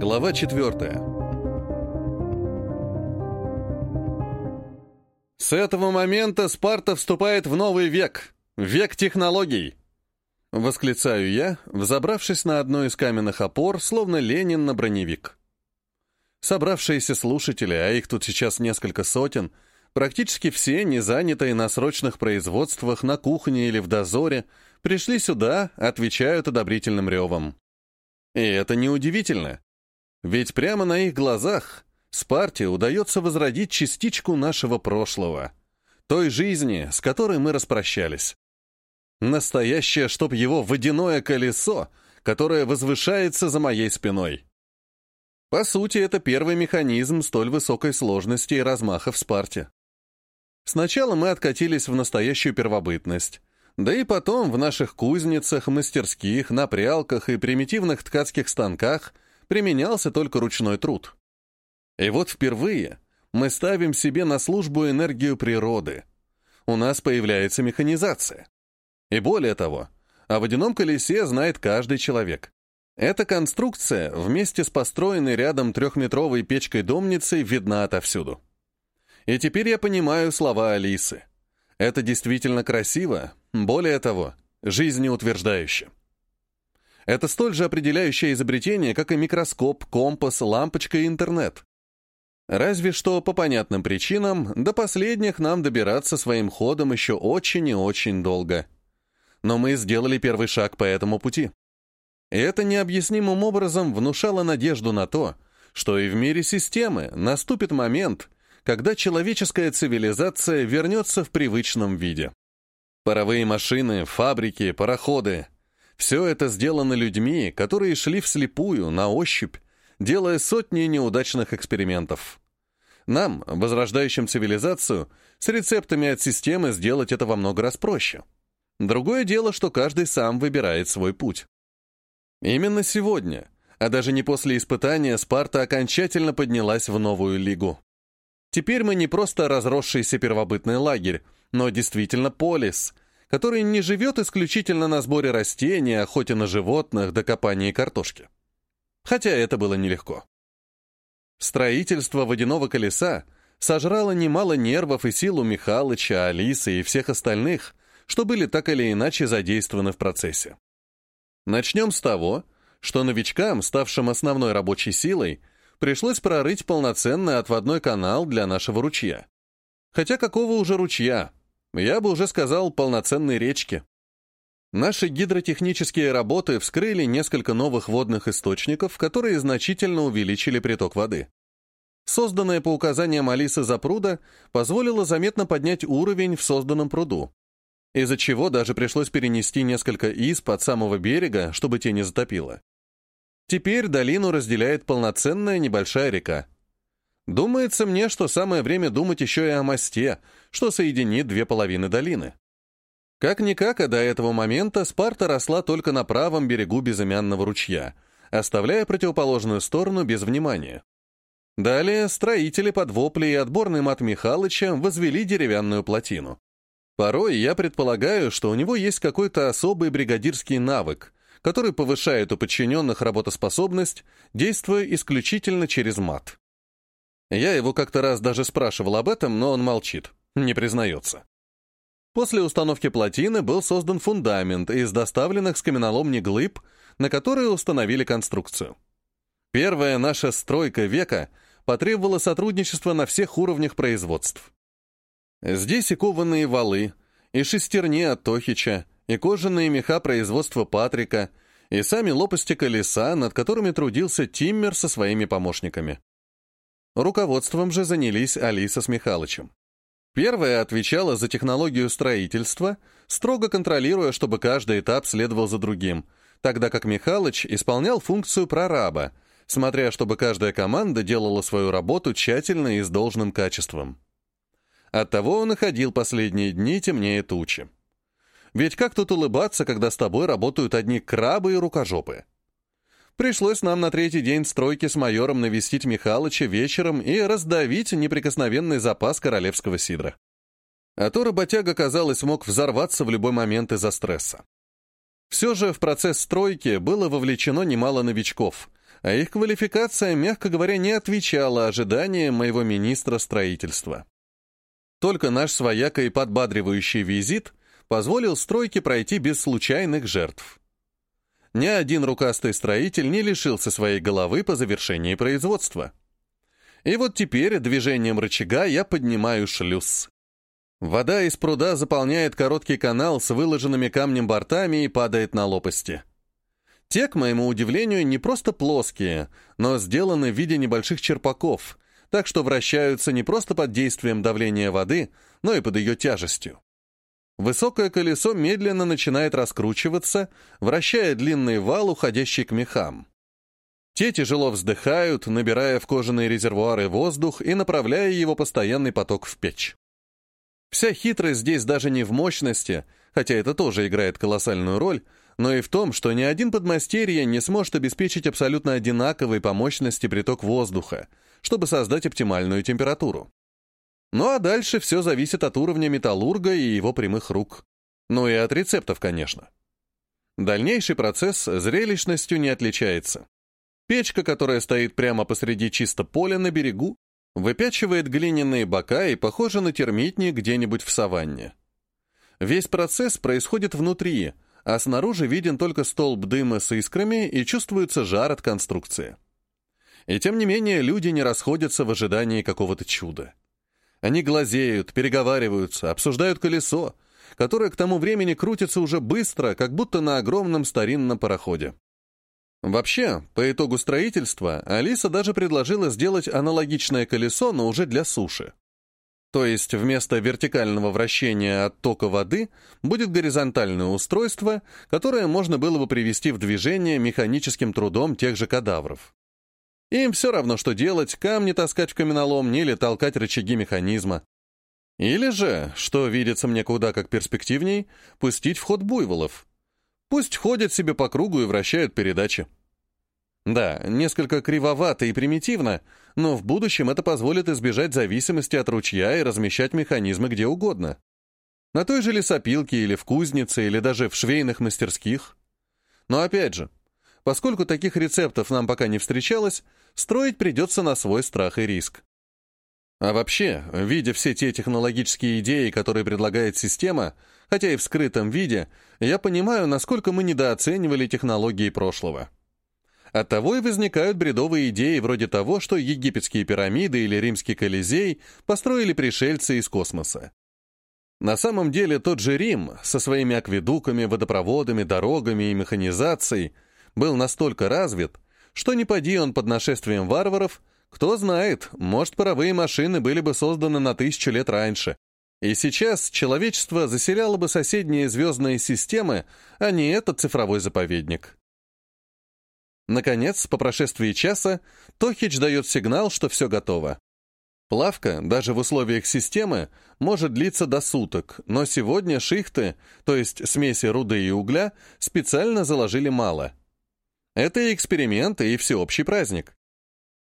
Глава 4. С этого момента Спарта вступает в новый век, век технологий. Восклицаю я, взобравшись на одну из каменных опор, словно Ленин на броневик. Собравшиеся слушатели, а их тут сейчас несколько сотен, практически все, не занятые на срочных производствах, на кухне или в дозоре, пришли сюда, отвечают одобрительным ревом. И это неудивительно. Ведь прямо на их глазах Спарте удается возродить частичку нашего прошлого, той жизни, с которой мы распрощались. Настоящее, чтоб его водяное колесо, которое возвышается за моей спиной. По сути, это первый механизм столь высокой сложности и размаха в Спарте. Сначала мы откатились в настоящую первобытность, да и потом в наших кузницах, мастерских, напрялках и примитивных ткацких станках применялся только ручной труд. И вот впервые мы ставим себе на службу энергию природы. У нас появляется механизация. И более того, о водяном колесе знает каждый человек. Эта конструкция вместе с построенной рядом трехметровой печкой-домницей видна отовсюду. И теперь я понимаю слова Алисы. Это действительно красиво, более того, жизнеутверждающе. Это столь же определяющее изобретение, как и микроскоп, компас, лампочка и интернет. Разве что по понятным причинам до последних нам добираться своим ходом еще очень и очень долго. Но мы сделали первый шаг по этому пути. И это необъяснимым образом внушало надежду на то, что и в мире системы наступит момент, когда человеческая цивилизация вернется в привычном виде. Паровые машины, фабрики, пароходы — все это сделано людьми, которые шли вслепую, на ощупь, делая сотни неудачных экспериментов. Нам, возрождающим цивилизацию, с рецептами от системы сделать это во много раз проще. Другое дело, что каждый сам выбирает свой путь. Именно сегодня, а даже не после испытания, Спарта окончательно поднялась в новую лигу. Теперь мы не просто разросшийся первобытный лагерь, но действительно полис, который не живет исключительно на сборе растений, охоте на животных, до копании картошки. Хотя это было нелегко. Строительство водяного колеса сожрало немало нервов и сил у Михалыча, Алисы и всех остальных, что были так или иначе задействованы в процессе. Начнем с того, что новичкам, ставшим основной рабочей силой, пришлось прорыть полноценный отводной канал для нашего ручья. Хотя какого уже ручья? Я бы уже сказал полноценной речки. Наши гидротехнические работы вскрыли несколько новых водных источников, которые значительно увеличили приток воды. Созданная по указаниям Алисы запруда позволила заметно поднять уровень в созданном пруду, из-за чего даже пришлось перенести несколько исп от самого берега, чтобы те не затопило. Теперь долину разделяет полноценная небольшая река. Думается мне, что самое время думать еще и о мосте, что соединит две половины долины. Как-никак, а до этого момента Спарта росла только на правом берегу безымянного ручья, оставляя противоположную сторону без внимания. Далее строители под вопли и отборный мат Михалыча возвели деревянную плотину. Порой я предполагаю, что у него есть какой-то особый бригадирский навык, который повышает у подчиненных работоспособность, действуя исключительно через мат. Я его как-то раз даже спрашивал об этом, но он молчит, не признается. После установки плотины был создан фундамент из доставленных с каменоломни глыб, на которые установили конструкцию. Первая наша стройка века потребовала сотрудничества на всех уровнях производств. Здесь и кованые валы, и шестерни от Тохича, и кожаные меха производства Патрика, и сами лопасти колеса, над которыми трудился Тиммер со своими помощниками. Руководством же занялись Алиса с Михалычем. Первая отвечала за технологию строительства, строго контролируя, чтобы каждый этап следовал за другим, тогда как Михалыч исполнял функцию прораба, смотря чтобы каждая команда делала свою работу тщательно и с должным качеством. Оттого он и ходил последние дни темнее тучи. Ведь как тут улыбаться, когда с тобой работают одни крабы и рукожопы? Пришлось нам на третий день стройки с майором навестить Михалыча вечером и раздавить неприкосновенный запас королевского сидра. А то работяга, казалось, мог взорваться в любой момент из-за стресса. Все же в процесс стройки было вовлечено немало новичков, а их квалификация, мягко говоря, не отвечала ожиданиям моего министра строительства. Только наш свояко и подбадривающий визит позволил стройке пройти без случайных жертв. Ни один рукастый строитель не лишился своей головы по завершении производства. И вот теперь движением рычага я поднимаю шлюз. Вода из пруда заполняет короткий канал с выложенными камнем бортами и падает на лопасти. Те, к моему удивлению, не просто плоские, но сделаны в виде небольших черпаков, так что вращаются не просто под действием давления воды, но и под ее тяжестью. Высокое колесо медленно начинает раскручиваться, вращая длинный вал, уходящий к мехам. Те тяжело вздыхают, набирая в кожаные резервуары воздух и направляя его постоянный поток в печь. Вся хитрость здесь даже не в мощности, хотя это тоже играет колоссальную роль, но и в том, что ни один подмастерье не сможет обеспечить абсолютно одинаковый по мощности приток воздуха, чтобы создать оптимальную температуру. Ну а дальше все зависит от уровня металлурга и его прямых рук. Ну и от рецептов, конечно. Дальнейший процесс зрелищностью не отличается. Печка, которая стоит прямо посреди чисто поля на берегу, выпячивает глиняные бока и похожа на термитник где-нибудь в саванне. Весь процесс происходит внутри, а снаружи виден только столб дыма с искрами и чувствуется жар от конструкции. И тем не менее люди не расходятся в ожидании какого-то чуда. Они глазеют, переговариваются, обсуждают колесо, которое к тому времени крутится уже быстро, как будто на огромном старинном пароходе. Вообще, по итогу строительства, Алиса даже предложила сделать аналогичное колесо, но уже для суши. То есть вместо вертикального вращения от тока воды будет горизонтальное устройство, которое можно было бы привести в движение механическим трудом тех же кадавров. Им все равно, что делать, камни таскать в каменолом или толкать рычаги механизма. Или же, что видится мне куда как перспективней, пустить в ход буйволов. Пусть ходят себе по кругу и вращают передачи. Да, несколько кривовато и примитивно, но в будущем это позволит избежать зависимости от ручья и размещать механизмы где угодно. На той же лесопилке или в кузнице, или даже в швейных мастерских. Но опять же, Поскольку таких рецептов нам пока не встречалось, строить придется на свой страх и риск. А вообще, видя все те технологические идеи, которые предлагает система, хотя и в скрытом виде, я понимаю, насколько мы недооценивали технологии прошлого. Оттого и возникают бредовые идеи вроде того, что египетские пирамиды или римский Колизей построили пришельцы из космоса. На самом деле тот же Рим со своими акведуками, водопроводами, дорогами и механизацией – был настолько развит, что не поди он под нашествием варваров, кто знает, может, паровые машины были бы созданы на тысячу лет раньше. И сейчас человечество заселяло бы соседние звездные системы, а не этот цифровой заповедник. Наконец, по прошествии часа, Тохич дает сигнал, что все готово. Плавка, даже в условиях системы, может длиться до суток, но сегодня шихты, то есть смеси руды и угля, специально заложили мало. Это и эксперимент, и всеобщий праздник.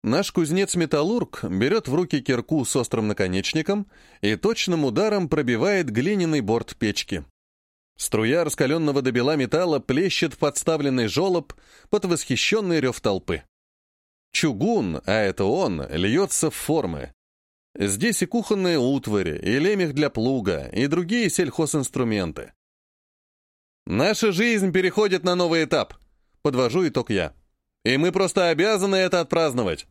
Наш кузнец-металлург берет в руки кирку с острым наконечником и точным ударом пробивает глиняный борт печки. Струя раскаленного до бела металла плещет в подставленный желоб под восхищенный рев толпы. Чугун, а это он, льется в формы. Здесь и кухонные утвари, и лемех для плуга, и другие сельхозинструменты. Наша жизнь переходит на новый этап — Подвожу итог я. И мы просто обязаны это отпраздновать.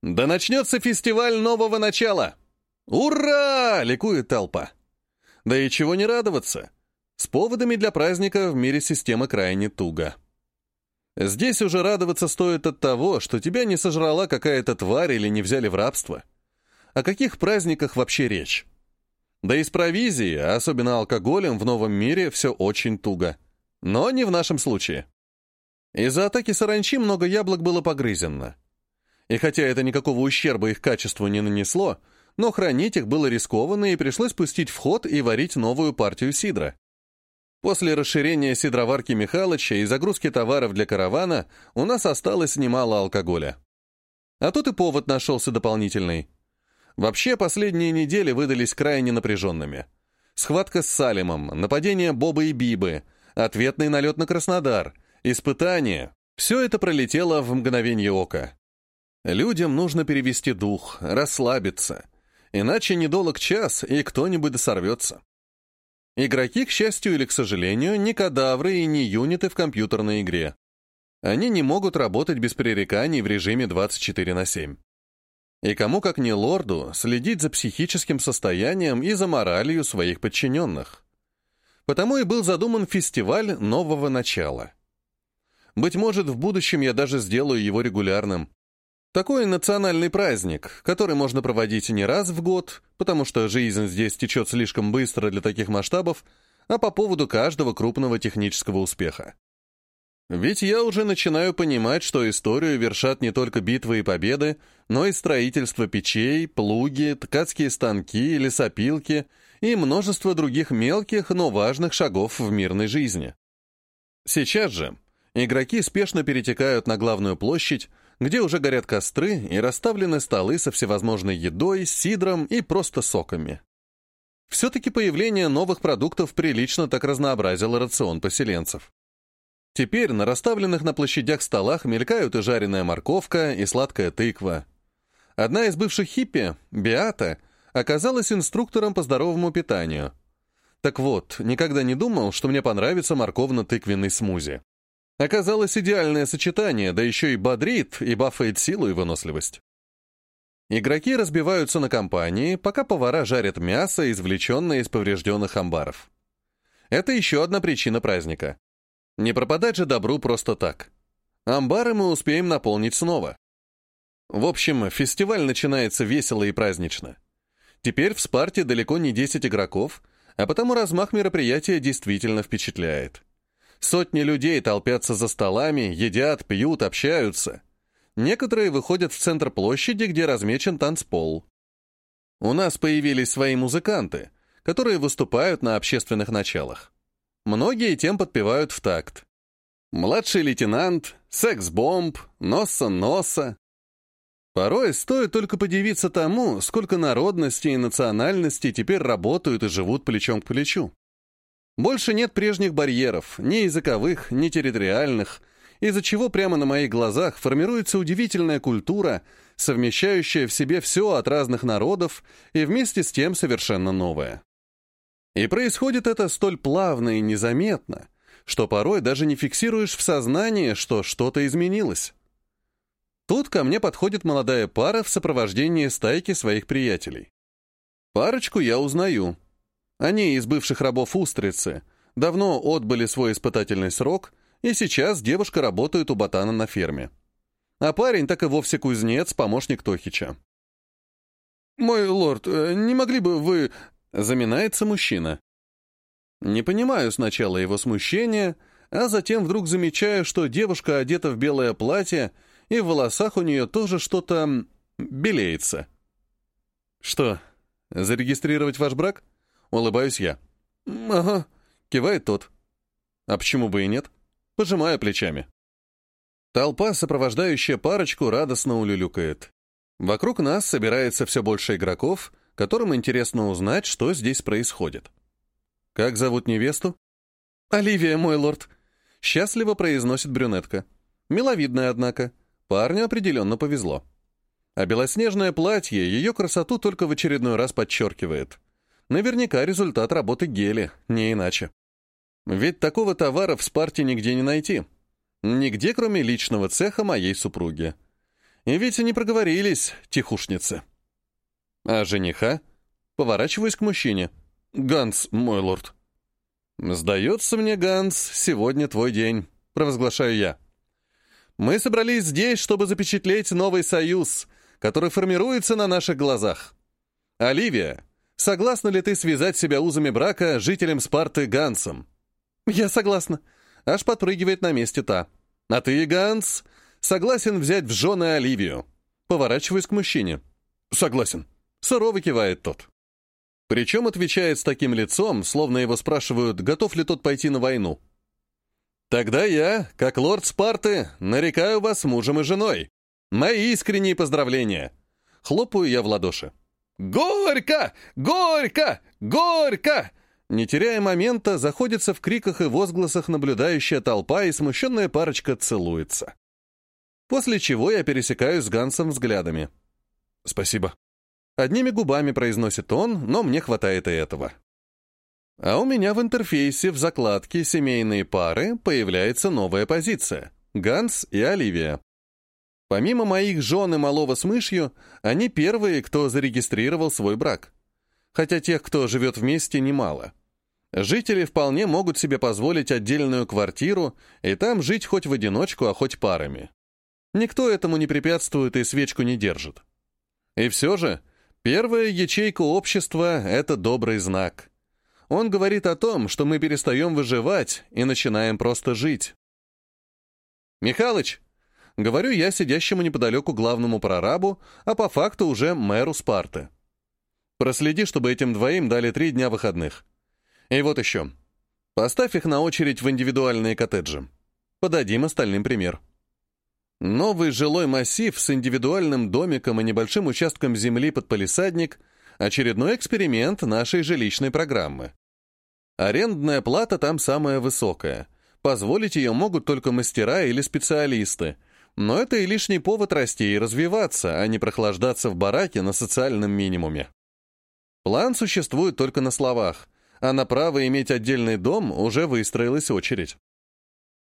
Да начнется фестиваль нового начала. Ура! Ликует толпа. Да и чего не радоваться. С поводами для праздника в мире системы крайне туго. Здесь уже радоваться стоит от того, что тебя не сожрала какая-то тварь или не взяли в рабство. О каких праздниках вообще речь? Да и с провизией, особенно алкоголем, в новом мире все очень туго. Но не в нашем случае. Из-за атаки саранчи много яблок было погрызено. И хотя это никакого ущерба их качеству не нанесло, но хранить их было рискованно и пришлось пустить в ход и варить новую партию сидра. После расширения сидроварки Михалыча и загрузки товаров для каравана у нас осталось немало алкоголя. А тут и повод нашелся дополнительный. Вообще, последние недели выдались крайне напряженными. Схватка с Салимом, нападение Боба и Бибы — ответный налет на Краснодар, испытание — все это пролетело в мгновение ока. Людям нужно перевести дух, расслабиться, иначе недолг час, и кто-нибудь сорвется. Игроки, к счастью или к сожалению, не кадавры и не юниты в компьютерной игре. Они не могут работать без пререканий в режиме 24 на 7. И кому как не лорду следить за психическим состоянием и за моралью своих подчиненных. Потому и был задуман фестиваль нового начала. Быть может, в будущем я даже сделаю его регулярным. Такой национальный праздник, который можно проводить не раз в год, потому что жизнь здесь течет слишком быстро для таких масштабов, а по поводу каждого крупного технического успеха. Ведь я уже начинаю понимать, что историю вершат не только битвы и победы, но и строительство печей, плуги, ткацкие станки, лесопилки и множество других мелких, но важных шагов в мирной жизни. Сейчас же игроки спешно перетекают на главную площадь, где уже горят костры и расставлены столы со всевозможной едой, сидром и просто соками. Все-таки появление новых продуктов прилично так разнообразило рацион поселенцев. Теперь на расставленных на площадях столах мелькают и жареная морковка, и сладкая тыква. Одна из бывших хиппи, Биата, оказалась инструктором по здоровому питанию. Так вот, никогда не думал, что мне понравится морковно-тыквенный смузи. Оказалось идеальное сочетание, да еще и бодрит, и бафает силу и выносливость. Игроки разбиваются на компании, пока повара жарят мясо, извлеченное из поврежденных амбаров. Это еще одна причина праздника. Не пропадать же добру просто так. Амбары мы успеем наполнить снова. В общем, фестиваль начинается весело и празднично. Теперь в Спарте далеко не 10 игроков, а потому размах мероприятия действительно впечатляет. Сотни людей толпятся за столами, едят, пьют, общаются. Некоторые выходят в центр площади, где размечен танцпол. У нас появились свои музыканты, которые выступают на общественных началах. Многие тем подпевают в такт. Младший лейтенант, секс-бомб, носа-носа. Порой стоит только подивиться тому, сколько народностей и национальностей теперь работают и живут плечом к плечу. Больше нет прежних барьеров, ни языковых, ни территориальных, из-за чего прямо на моих глазах формируется удивительная культура, совмещающая в себе все от разных народов и вместе с тем совершенно новое. И происходит это столь плавно и незаметно, что порой даже не фиксируешь в сознании, что что-то изменилось. Тут ко мне подходит молодая пара в сопровождении стайки своих приятелей. Парочку я узнаю. Они из бывших рабов Устрицы, давно отбыли свой испытательный срок, и сейчас девушка работает у ботана на ферме. А парень так и вовсе кузнец, помощник Тохича. «Мой лорд, э, не могли бы вы...» Заминается мужчина. Не понимаю сначала его смущения, а затем вдруг замечаю, что девушка одета в белое платье, и в волосах у нее тоже что-то белеется. «Что, зарегистрировать ваш брак?» Улыбаюсь я. «Ага», — кивает тот. «А почему бы и нет?» Пожимаю плечами. Толпа, сопровождающая парочку, радостно улюлюкает. Вокруг нас собирается все больше игроков, которым интересно узнать, что здесь происходит. «Как зовут невесту?» «Оливия, мой лорд», — счастливо произносит брюнетка. Миловидная, однако. Парню определенно повезло. А белоснежное платье ее красоту только в очередной раз подчеркивает. Наверняка результат работы гели, не иначе. Ведь такого товара в Спарте нигде не найти. Нигде, кроме личного цеха моей супруги. И ведь они проговорились, тихушницы. А жениха? Поворачиваюсь к мужчине. «Ганс, мой лорд». «Сдается мне, Ганс, сегодня твой день», — провозглашаю я. «Мы собрались здесь, чтобы запечатлеть новый союз, который формируется на наших глазах. Оливия, согласна ли ты связать себя узами брака жителем Спарты Гансом?» «Я согласна», — аж подпрыгивает на месте та. «А ты, Ганс, согласен взять в жены Оливию?» Поворачиваюсь к мужчине. «Согласен». Сурово кивает тот. Причем отвечает с таким лицом, словно его спрашивают, готов ли тот пойти на войну. «Тогда я, как лорд Спарты, нарекаю вас мужем и женой. Мои искренние поздравления!» Хлопаю я в ладоши. «Горько! Горько! Горько!» Не теряя момента, заходится в криках и возгласах наблюдающая толпа, и смущенная парочка целуется. После чего я пересекаюсь с Гансом взглядами. «Спасибо». Одними губами произносит он, но мне хватает и этого. А у меня в интерфейсе в закладке «Семейные пары» появляется новая позиция — Ганс и Оливия. Помимо моих жен и малого с мышью, они первые, кто зарегистрировал свой брак. Хотя тех, кто живет вместе, немало. Жители вполне могут себе позволить отдельную квартиру и там жить хоть в одиночку, а хоть парами. Никто этому не препятствует и свечку не держит. И все же, первая ячейка общества — это добрый знак. Он говорит о том, что мы перестаем выживать и начинаем просто жить. «Михалыч!» — говорю я сидящему неподалеку главному прорабу, а по факту уже мэру Спарты. «Проследи, чтобы этим двоим дали три дня выходных. И вот еще. Поставь их на очередь в индивидуальные коттеджи. Подадим остальным пример». Новый жилой массив с индивидуальным домиком и небольшим участком земли под палисадник — очередной эксперимент нашей жилищной программы. Арендная плата там самая высокая. Позволить ее могут только мастера или специалисты. Но это и лишний повод расти и развиваться, а не прохлаждаться в бараке на социальном минимуме. План существует только на словах, а на право иметь отдельный дом уже выстроилась очередь.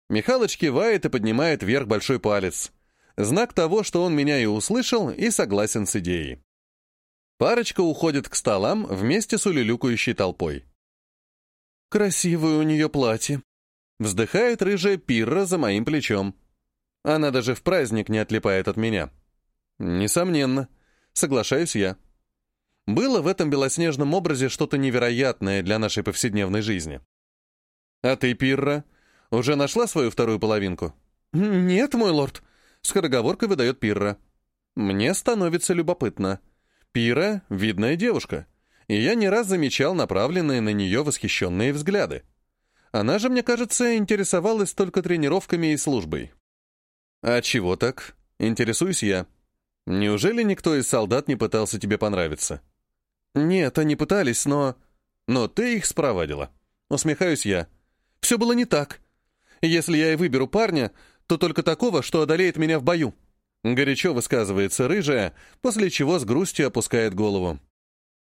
Михалыч кивает и поднимает вверх большой палец. Знак того, что он меня и услышал, и согласен с идеей. Парочка уходит к столам вместе с улюлюкающей толпой. «Красивое у нее платье», — вздыхает рыжая пирра за моим плечом. Она даже в праздник не отлипает от меня. Несомненно, соглашаюсь я. Было в этом белоснежном образе что-то невероятное для нашей повседневной жизни. А ты, пирра, уже нашла свою вторую половинку? Нет, мой лорд. Скороговоркой выдает Пирра. Мне становится любопытно. Пира — видная девушка, и я не раз замечал направленные на нее восхищенные взгляды. Она же, мне кажется, интересовалась только тренировками и службой. А чего так? Интересуюсь я. Неужели никто из солдат не пытался тебе понравиться? Нет, они пытались, но... Но ты их спровадила. Усмехаюсь я. Все было не так. Если я и выберу парня, то только такого, что одолеет меня в бою. Горячо высказывается рыжая, после чего с грустью опускает голову.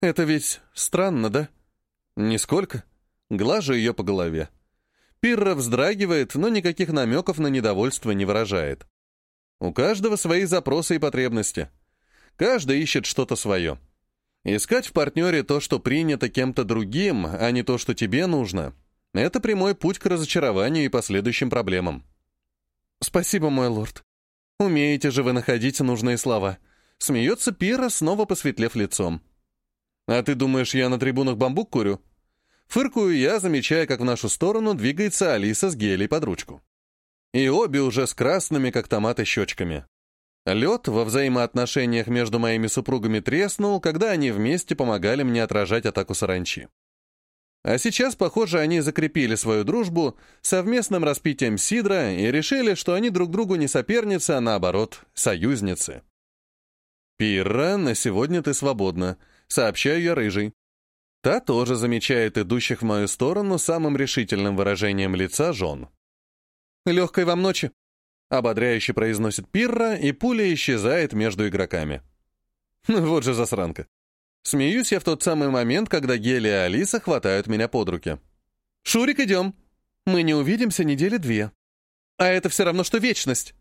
Это ведь странно, да? Нисколько. Глажу ее по голове. Пирра вздрагивает, но никаких намеков на недовольство не выражает. У каждого свои запросы и потребности. Каждый ищет что-то свое. Искать в партнере то, что принято кем-то другим, а не то, что тебе нужно, это прямой путь к разочарованию и последующим проблемам. «Спасибо, мой лорд. Умеете же вы находить нужные слова». Смеется Пира, снова посветлев лицом. «А ты думаешь, я на трибунах бамбук курю?» Фыркую я, замечая, как в нашу сторону двигается Алиса с гелей под ручку. И обе уже с красными, как томаты, щечками. Лед во взаимоотношениях между моими супругами треснул, когда они вместе помогали мне отражать атаку саранчи. А сейчас, похоже, они закрепили свою дружбу совместным распитием сидра и решили, что они друг другу не соперницы, а наоборот, союзницы. «Пирра, на сегодня ты свободна», — сообщаю я рыжий. Та тоже замечает идущих в мою сторону самым решительным выражением лица жен. «Легкой вам ночи», — ободряюще произносит Пирра, и пуля исчезает между игроками. Вот же засранка. Смеюсь я в тот самый момент, когда Гели и Алиса хватают меня под руки. «Шурик, идем. Мы не увидимся недели две. А это все равно, что вечность.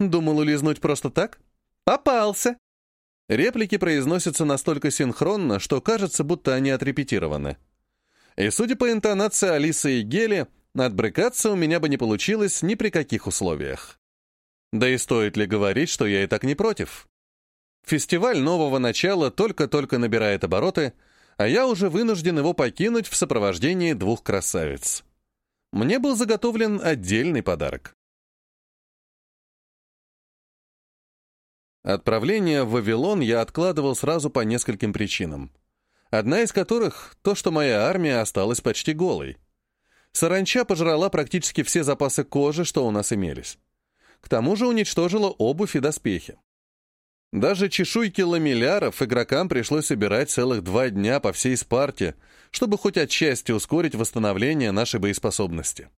Думал улизнуть просто так? Попался!» Реплики произносятся настолько синхронно, что кажется, будто они отрепетированы. И судя по интонации Алисы и Гели, отбрыкаться у меня бы не получилось ни при каких условиях. Да и стоит ли говорить, что я и так не против? Фестиваль нового начала только-только набирает обороты, а я уже вынужден его покинуть в сопровождении двух красавиц. Мне был заготовлен отдельный подарок. Отправление в Вавилон я откладывал сразу по нескольким причинам. Одна из которых — то, что моя армия осталась почти голой. Саранча пожрала практически все запасы кожи, что у нас имелись. К тому же уничтожила обувь и доспехи. Даже чешуйки ламелляров игрокам пришлось собирать целых два дня по всей Спарте, чтобы хоть отчасти ускорить восстановление нашей боеспособности.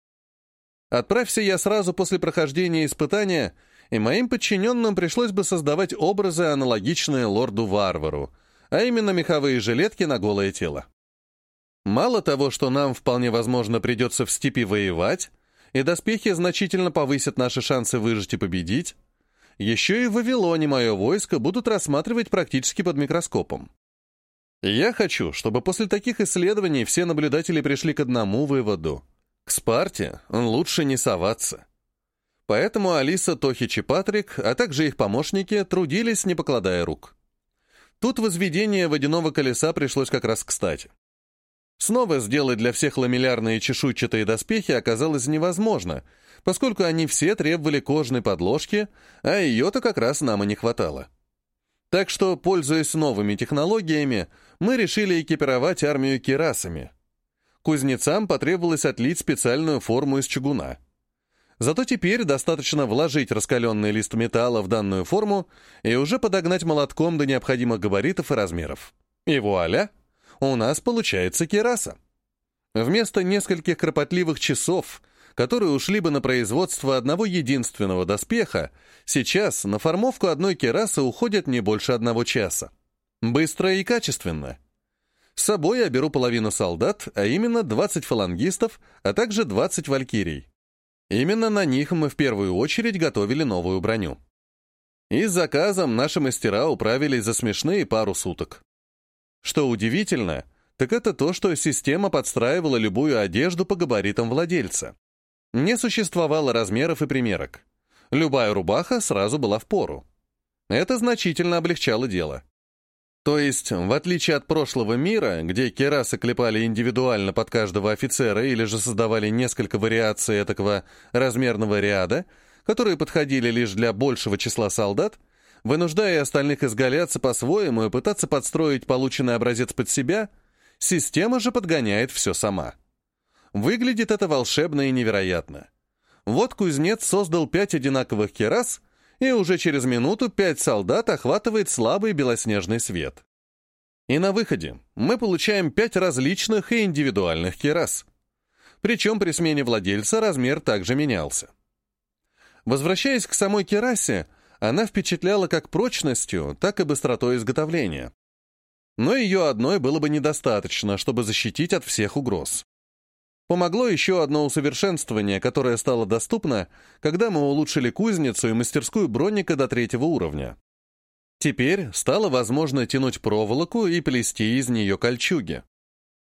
Отправься я сразу после прохождения испытания, и моим подчиненным пришлось бы создавать образы, аналогичные лорду-варвару, а именно меховые жилетки на голое тело. Мало того, что нам вполне возможно придется в степи воевать, и доспехи значительно повысят наши шансы выжить и победить, еще и в Вавилоне мое войско будут рассматривать практически под микроскопом. Я хочу, чтобы после таких исследований все наблюдатели пришли к одному выводу. К Спарте лучше не соваться. Поэтому Алиса, Тохич и Патрик, а также их помощники, трудились, не покладая рук. Тут возведение водяного колеса пришлось как раз кстати. Снова сделать для всех ламеллярные чешуйчатые доспехи оказалось невозможно, поскольку они все требовали кожной подложки, а ее-то как раз нам и не хватало. Так что, пользуясь новыми технологиями, мы решили экипировать армию кирасами. Кузнецам потребовалось отлить специальную форму из чугуна. Зато теперь достаточно вложить раскаленный лист металла в данную форму и уже подогнать молотком до необходимых габаритов и размеров. И вуаля! У нас получается кераса. Вместо нескольких кропотливых часов, которые ушли бы на производство одного единственного доспеха, сейчас на формовку одной керасы уходит не больше одного часа. Быстро и качественно. С собой я беру половину солдат, а именно 20 фалангистов, а также 20 валькирий. Именно на них мы в первую очередь готовили новую броню. И с заказом наши мастера управились за смешные пару суток. Что удивительно, так это то, что система подстраивала любую одежду по габаритам владельца. Не существовало размеров и примерок. Любая рубаха сразу была в пору. Это значительно облегчало дело. То есть, в отличие от прошлого мира, где керасы клепали индивидуально под каждого офицера или же создавали несколько вариаций этого размерного ряда, которые подходили лишь для большего числа солдат, Вынуждая остальных изгаляться по-своему и пытаться подстроить полученный образец под себя, система же подгоняет все сама. Выглядит это волшебно и невероятно. Вот кузнец создал пять одинаковых керас, и уже через минуту пять солдат охватывает слабый белоснежный свет. И на выходе мы получаем пять различных и индивидуальных керас. Причем при смене владельца размер также менялся. Возвращаясь к самой керасе, она впечатляла как прочностью, так и быстротой изготовления. Но ее одной было бы недостаточно, чтобы защитить от всех угроз. Помогло еще одно усовершенствование, которое стало доступно, когда мы улучшили кузницу и мастерскую броника до третьего уровня. Теперь стало возможно тянуть проволоку и плести из нее кольчуги.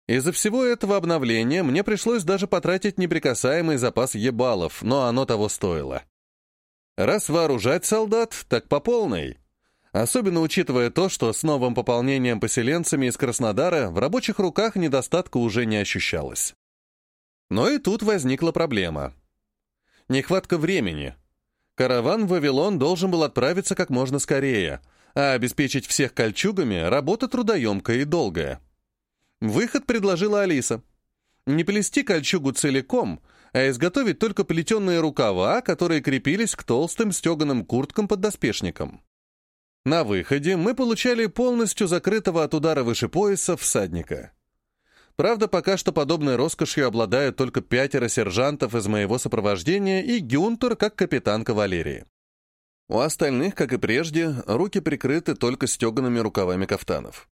Из-за всего этого обновления мне пришлось даже потратить неприкасаемый запас ебалов, но оно того стоило. Раз вооружать солдат, так по полной. Особенно учитывая то, что с новым пополнением поселенцами из Краснодара в рабочих руках недостатка уже не ощущалось. Но и тут возникла проблема. Нехватка времени. Караван в Вавилон должен был отправиться как можно скорее, а обеспечить всех кольчугами — работа трудоемкая и долгая. Выход предложила Алиса. Не плести кольчугу целиком — а изготовить только плетеные рукава, которые крепились к толстым стеганым курткам под доспешником. На выходе мы получали полностью закрытого от удара выше пояса всадника. Правда, пока что подобной роскошью обладают только пятеро сержантов из моего сопровождения и Гюнтер как капитан кавалерии. У остальных, как и прежде, руки прикрыты только стеганными рукавами кафтанов.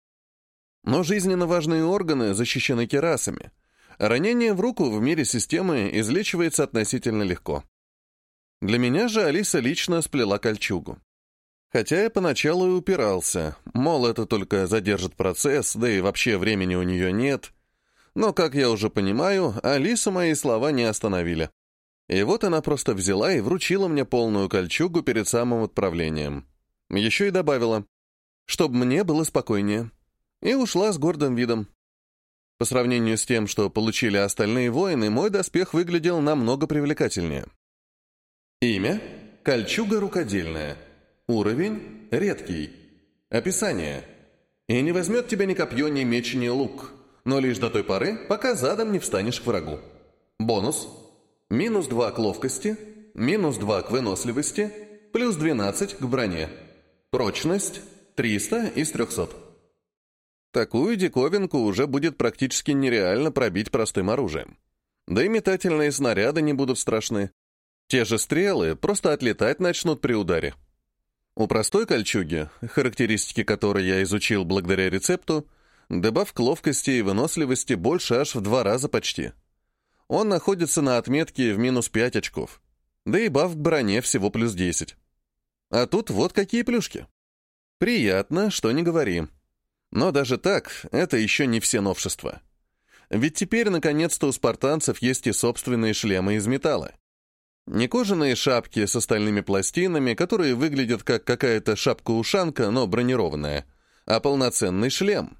Но жизненно важные органы защищены керасами — Ранение в руку в мире системы излечивается относительно легко. Для меня же Алиса лично сплела кольчугу. Хотя я поначалу и упирался, мол, это только задержит процесс, да и вообще времени у нее нет. Но, как я уже понимаю, Алиса мои слова не остановили. И вот она просто взяла и вручила мне полную кольчугу перед самым отправлением. Еще и добавила, чтобы мне было спокойнее. И ушла с гордым видом. По сравнению с тем, что получили остальные воины, мой доспех выглядел намного привлекательнее. Имя – кольчуга рукодельная. Уровень – редкий. Описание – и не возьмет тебя ни копье, ни меч, ни лук, но лишь до той поры, пока задом не встанешь к врагу. Бонус – минус 2 к ловкости, минус 2 к выносливости, плюс 12 к броне. Прочность 300 из 300. Такую диковинку уже будет практически нереально пробить простым оружием. Да и метательные снаряды не будут страшны. Те же стрелы просто отлетать начнут при ударе. У простой кольчуги, характеристики которой я изучил благодаря рецепту, добавка ловкости и выносливости больше аж в два раза почти. Он находится на отметке в минус 5 очков. Да и баф к броне всего плюс 10. А тут вот какие плюшки. Приятно, что не говори. Но даже так, это еще не все новшества. Ведь теперь, наконец-то, у спартанцев есть и собственные шлемы из металла. Не кожаные шапки с остальными пластинами, которые выглядят как какая-то шапка-ушанка, но бронированная, а полноценный шлем.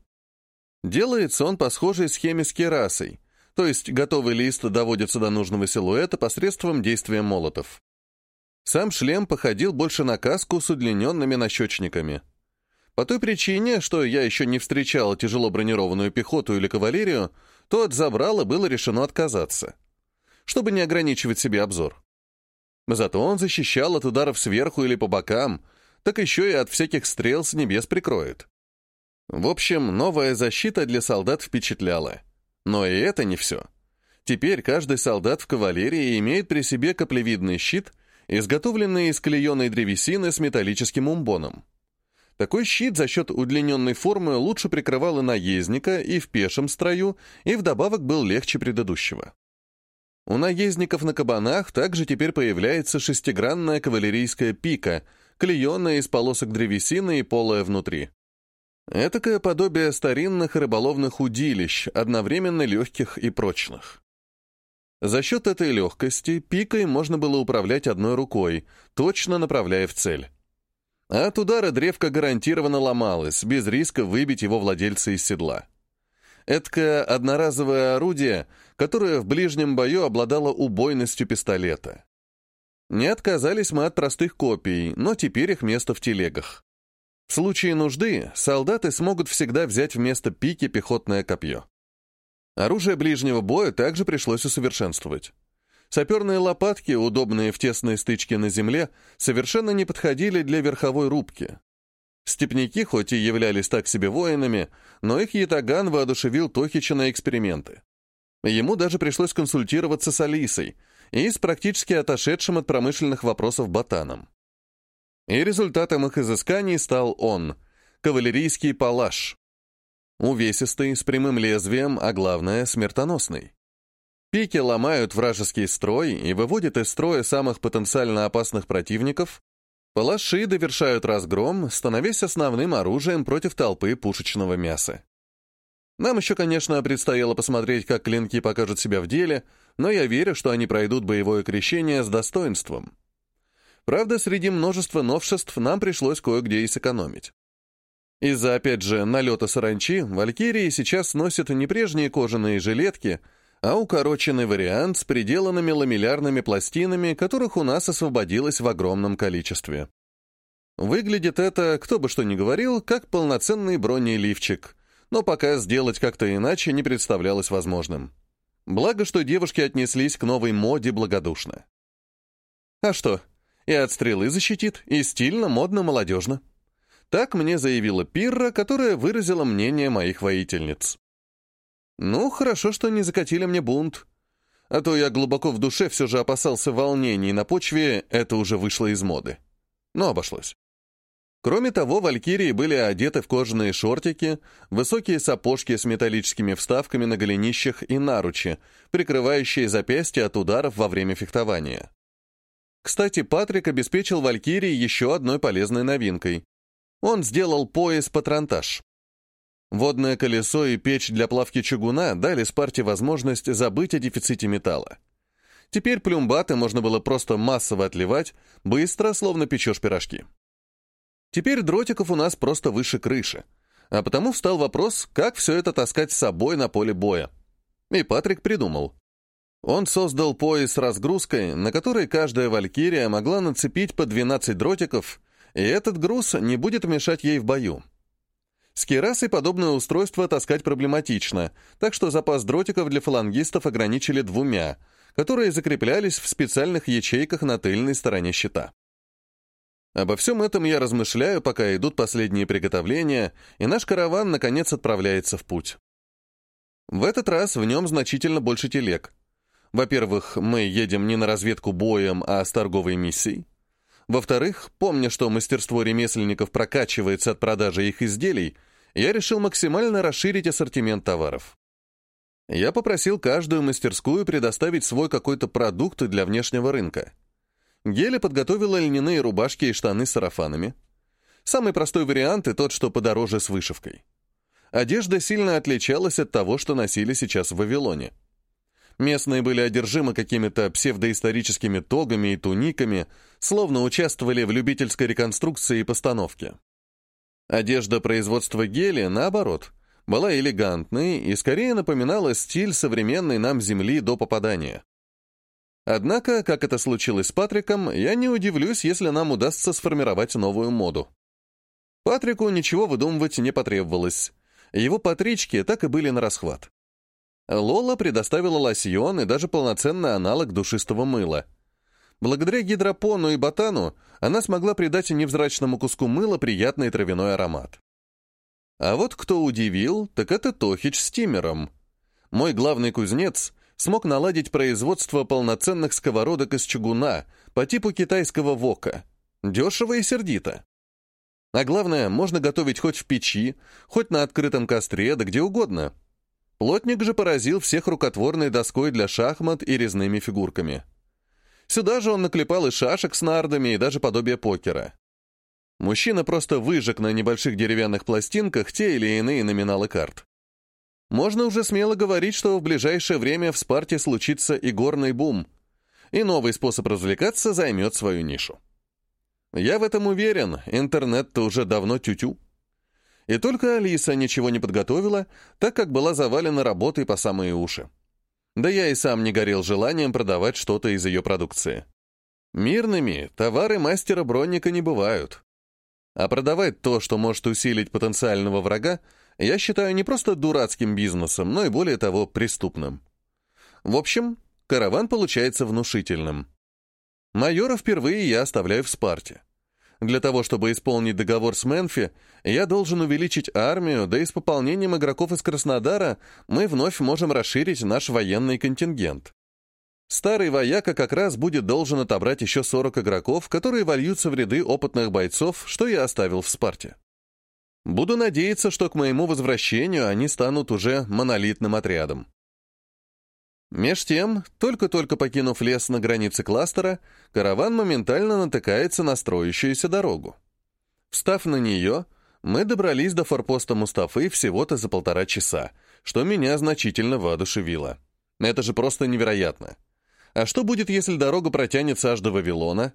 Делается он по схожей схеме с керасой, то есть готовый лист доводится до нужного силуэта посредством действия молотов. Сам шлем походил больше на каску с удлиненными нащечниками. По той причине, что я еще не встречал тяжело бронированную пехоту или кавалерию, то от забрала было решено отказаться, чтобы не ограничивать себе обзор. Зато он защищал от ударов сверху или по бокам, так еще и от всяких стрел с небес прикроет. В общем, новая защита для солдат впечатляла. Но и это не все. Теперь каждый солдат в кавалерии имеет при себе каплевидный щит, изготовленный из клееной древесины с металлическим умбоном. Такой щит за счет удлиненной формы лучше прикрывал и наездника, и в пешем строю, и вдобавок был легче предыдущего. У наездников на кабанах также теперь появляется шестигранная кавалерийская пика, клеенная из полосок древесины и полая внутри. Этакое подобие старинных рыболовных удилищ, одновременно легких и прочных. За счет этой легкости пикой можно было управлять одной рукой, точно направляя в цель. От удара древко гарантированно ломалось, без риска выбить его владельца из седла. Эдакое одноразовое орудие, которое в ближнем бою обладало убойностью пистолета. Не отказались мы от простых копий, но теперь их место в телегах. В случае нужды солдаты смогут всегда взять вместо пики пехотное копье. Оружие ближнего боя также пришлось усовершенствовать. Саперные лопатки, удобные в тесной стычке на земле, совершенно не подходили для верховой рубки. Степняки хоть и являлись так себе воинами, но их ятаган воодушевил Тохича на эксперименты. Ему даже пришлось консультироваться с Алисой и с практически отошедшим от промышленных вопросов ботаном. И результатом их изысканий стал он — кавалерийский палаш. Увесистый, с прямым лезвием, а главное — смертоносный. Пики ломают вражеский строй и выводят из строя самых потенциально опасных противников. Палаши довершают разгром, становясь основным оружием против толпы пушечного мяса. Нам еще, конечно, предстояло посмотреть, как клинки покажут себя в деле, но я верю, что они пройдут боевое крещение с достоинством. Правда, среди множества новшеств нам пришлось кое-где и сэкономить. Из-за, опять же, налета саранчи, валькирии сейчас носят не прежние кожаные жилетки — а укороченный вариант с приделанными ламеллярными пластинами, которых у нас освободилось в огромном количестве. Выглядит это, кто бы что ни говорил, как полноценный бронеливчик, но пока сделать как-то иначе не представлялось возможным. Благо, что девушки отнеслись к новой моде благодушно. А что, и от стрелы защитит, и стильно, модно, молодежно. Так мне заявила Пирра, которая выразила мнение моих воительниц. Ну, хорошо, что не закатили мне бунт. А то я глубоко в душе все же опасался волнений на почве, это уже вышло из моды. Но обошлось. Кроме того, валькирии были одеты в кожаные шортики, высокие сапожки с металлическими вставками на голенищах и наручи, прикрывающие запястья от ударов во время фехтования. Кстати, Патрик обеспечил валькирии еще одной полезной новинкой. Он сделал пояс-патронтаж. Водное колесо и печь для плавки чугуна дали Спарте возможность забыть о дефиците металла. Теперь плюмбаты можно было просто массово отливать, быстро, словно печешь пирожки. Теперь дротиков у нас просто выше крыши, а потому встал вопрос, как все это таскать с собой на поле боя. И Патрик придумал. Он создал пояс с разгрузкой, на которой каждая валькирия могла нацепить по 12 дротиков, и этот груз не будет мешать ей в бою. С керасой подобное устройство таскать проблематично, так что запас дротиков для фалангистов ограничили двумя, которые закреплялись в специальных ячейках на тыльной стороне щита. Обо всем этом я размышляю, пока идут последние приготовления, и наш караван, наконец, отправляется в путь. В этот раз в нем значительно больше телег. Во-первых, мы едем не на разведку боем, а с торговой миссией. Во-вторых, помня, что мастерство ремесленников прокачивается от продажи их изделий, я решил максимально расширить ассортимент товаров. Я попросил каждую мастерскую предоставить свой какой-то продукт для внешнего рынка. Геля подготовила льняные рубашки и штаны с сарафанами. Самый простой вариант и тот, что подороже с вышивкой. Одежда сильно отличалась от того, что носили сейчас в Вавилоне. Местные были одержимы какими-то псевдоисторическими тогами и туниками, словно участвовали в любительской реконструкции и постановке. Одежда производства гели, наоборот, была элегантной и скорее напоминала стиль современной нам Земли до попадания. Однако, как это случилось с Патриком, я не удивлюсь, если нам удастся сформировать новую моду. Патрику ничего выдумывать не потребовалось. Его патрички так и были на расхват. Лола предоставила лосьон и даже полноценный аналог душистого мыла. Благодаря гидропону и ботану она смогла придать невзрачному куску мыла приятный травяной аромат. А вот кто удивил, так это Тохич с Тимером. Мой главный кузнец смог наладить производство полноценных сковородок из чугуна по типу китайского вока. Дешево и сердито. А главное, можно готовить хоть в печи, хоть на открытом костре, да где угодно — Плотник же поразил всех рукотворной доской для шахмат и резными фигурками. Сюда же он наклепал и шашек с нардами, и даже подобие покера. Мужчина просто выжег на небольших деревянных пластинках те или иные номиналы карт. Можно уже смело говорить, что в ближайшее время в Спарте случится и горный бум, и новый способ развлекаться займет свою нишу. Я в этом уверен, интернет-то уже давно тю-тю. И только Алиса ничего не подготовила, так как была завалена работой по самые уши. Да я и сам не горел желанием продавать что-то из ее продукции. Мирными товары мастера бронника не бывают. А продавать то, что может усилить потенциального врага, я считаю не просто дурацким бизнесом, но и более того, преступным. В общем, караван получается внушительным. Майора впервые я оставляю в Спарте. Для того, чтобы исполнить договор с Менфи, я должен увеличить армию, да и с пополнением игроков из Краснодара мы вновь можем расширить наш военный контингент. Старый вояка как раз будет должен отобрать еще 40 игроков, которые вольются в ряды опытных бойцов, что я оставил в Спарте. Буду надеяться, что к моему возвращению они станут уже монолитным отрядом. Меж тем, только-только покинув лес на границе кластера, караван моментально натыкается на строящуюся дорогу. Встав на нее, мы добрались до форпоста Мустафы всего-то за полтора часа, что меня значительно воодушевило. Это же просто невероятно. А что будет, если дорога протянется аж до Вавилона?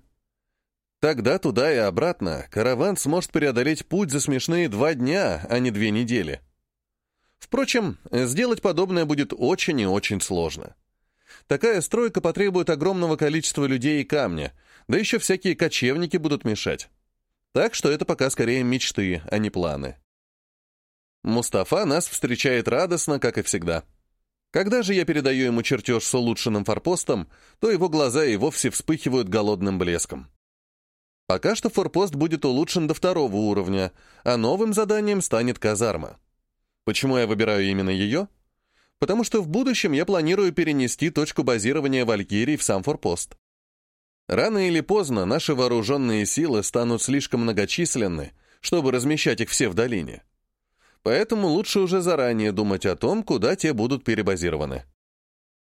Тогда туда и обратно караван сможет преодолеть путь за смешные два дня, а не две недели. Впрочем, сделать подобное будет очень и очень сложно. Такая стройка потребует огромного количества людей и камня, да еще всякие кочевники будут мешать. Так что это пока скорее мечты, а не планы. Мустафа нас встречает радостно, как и всегда. Когда же я передаю ему чертеж с улучшенным форпостом, то его глаза и вовсе вспыхивают голодным блеском. Пока что форпост будет улучшен до второго уровня, а новым заданием станет казарма. Почему я выбираю именно ее? Потому что в будущем я планирую перенести точку базирования Валькирий в сам форпост. Рано или поздно наши вооруженные силы станут слишком многочисленны, чтобы размещать их все в долине. Поэтому лучше уже заранее думать о том, куда те будут перебазированы.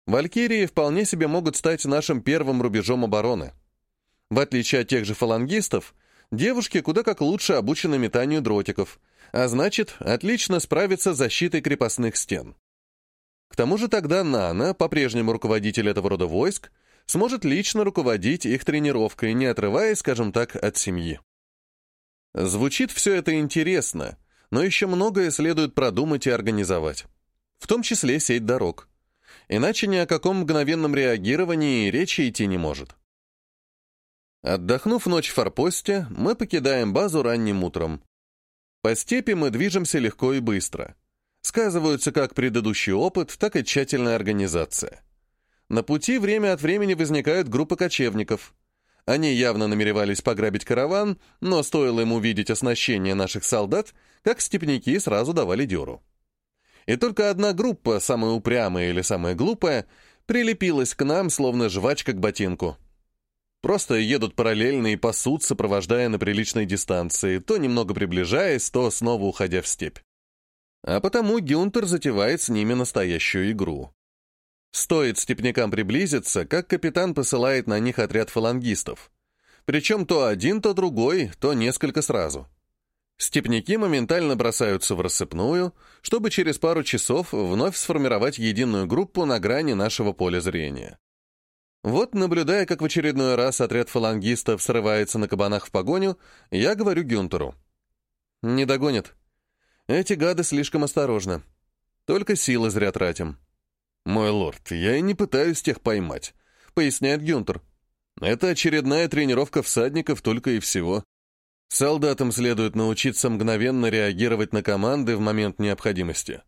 Валькирии вполне себе могут стать нашим первым рубежом обороны. В отличие от тех же фалангистов, девушки куда как лучше обучены метанию дротиков – а значит, отлично справится с защитой крепостных стен. К тому же тогда Нана, по-прежнему руководитель этого рода войск, сможет лично руководить их тренировкой, не отрываясь, скажем так, от семьи. Звучит все это интересно, но еще многое следует продумать и организовать. В том числе сеть дорог. Иначе ни о каком мгновенном реагировании речи идти не может. Отдохнув ночь в форпосте, мы покидаем базу ранним утром. По степи мы движемся легко и быстро. Сказываются как предыдущий опыт, так и тщательная организация. На пути время от времени возникают группы кочевников. Они явно намеревались пограбить караван, но стоило им увидеть оснащение наших солдат, как степняки сразу давали дёру. И только одна группа, самая упрямая или самая глупая, прилепилась к нам, словно жвачка к ботинку. Просто едут параллельно и пасут, сопровождая на приличной дистанции, то немного приближаясь, то снова уходя в степь. А потому Гюнтер затевает с ними настоящую игру. Стоит степнякам приблизиться, как капитан посылает на них отряд фалангистов. Причем то один, то другой, то несколько сразу. Степняки моментально бросаются в рассыпную, чтобы через пару часов вновь сформировать единую группу на грани нашего поля зрения. Вот, наблюдая, как в очередной раз отряд фалангистов срывается на кабанах в погоню, я говорю Гюнтеру. «Не догонят. Эти гады слишком осторожны. Только силы зря тратим». «Мой лорд, я и не пытаюсь тех поймать», — поясняет Гюнтер. «Это очередная тренировка всадников только и всего. Солдатам следует научиться мгновенно реагировать на команды в момент необходимости».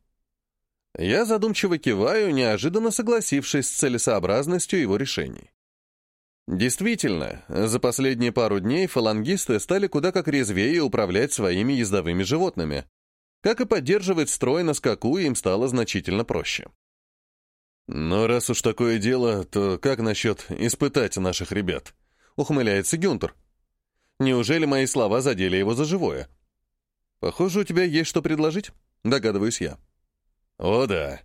Я задумчиво киваю, неожиданно согласившись с целесообразностью его решений. Действительно, за последние пару дней фалангисты стали куда как резвее управлять своими ездовыми животными. Как и поддерживать строй на скаку им стало значительно проще. «Но раз уж такое дело, то как насчет испытать наших ребят?» — ухмыляется Гюнтер. «Неужели мои слова задели его за живое?» «Похоже, у тебя есть что предложить», — догадываюсь я. «О да.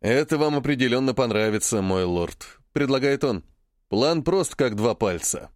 Это вам определенно понравится, мой лорд», — предлагает он. «План прост, как два пальца».